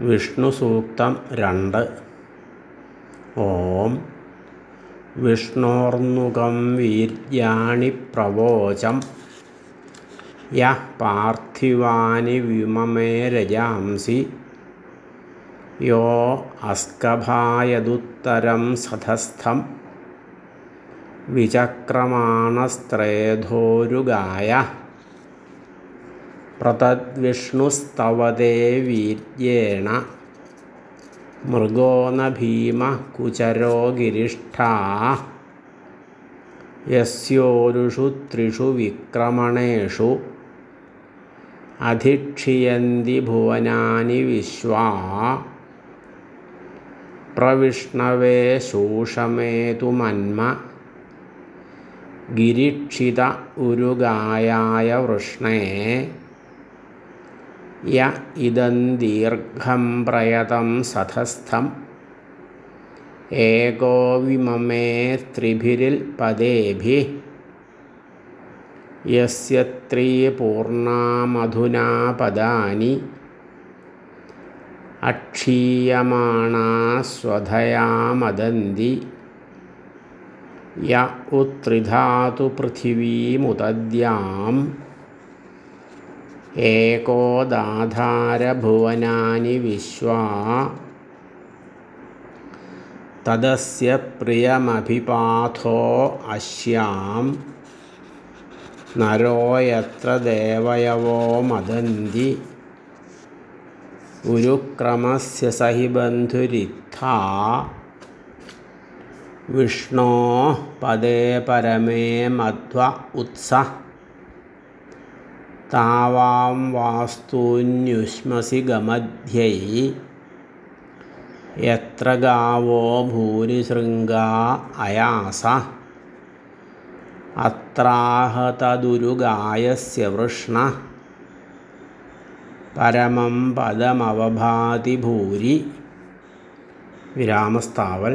വിഷ്ണുസൂക്തം രണ്ട്. ഓം വിഷ്ണോർന്നുകം വീര്യാണി പ്രവോചം. യ പാർത്ഥിവാനി വിമമേ രജാംസി. യോ അസ്കഭായതുത്തരം സധസ്ഥം. വിചക്രമാണസ്ത്രേധോരുഗായ. പ്രതദ്വിഷ്ണുസ്തവതേ വീര്യേണ न ഭീമ കുചരോ ഗിരിഷ്ഠ. യസ്യോരുഷു ത്രിഷു വിക്രമണേഷു അധിക്ഷിയന്തി ഭുവനാനി വിശ്വാ. പ്രവിഷ്ണവേ ശൂഷമേതു മന്മ ഗിരിക്ഷിത ഉരുഗായായ വൃഷ്ണേ. യ ഇതം ദീർഘം പ്രയതം സധസ്ഥം. ഏകോ വിമമേ ത്രിഭിരിൽ പദേഭി. യസ്യ ത്രീപൂർണാമധുനാ പദാനി അക്ഷീയമാണാ സ്വധയാ മദന്തി യ ഉത്രിധാതു പൃഥിവീമുദദ്യാം. एकोदाधारभुवनानि विश्वा तदस्य प्रियमभिपाथो अश्यां नरो यत्र देवयवो मदन्ति। उरुक्रमस्य स हि बन्धुरित्था। विष्णोः पदे परमे मध्व उत्सः। താവാം വാസ്തുന്യുഷ്മസി ഗമധ്യൈ എത്ര ഗാവോ ഭൂരിശൃംഗാ അയാസ അത്രാഹതദുരുഗായസ്യ വൃഷ്ണ പരമം പദമവഭാതി ഭൂരി വിരാമസ്ഥാവൽ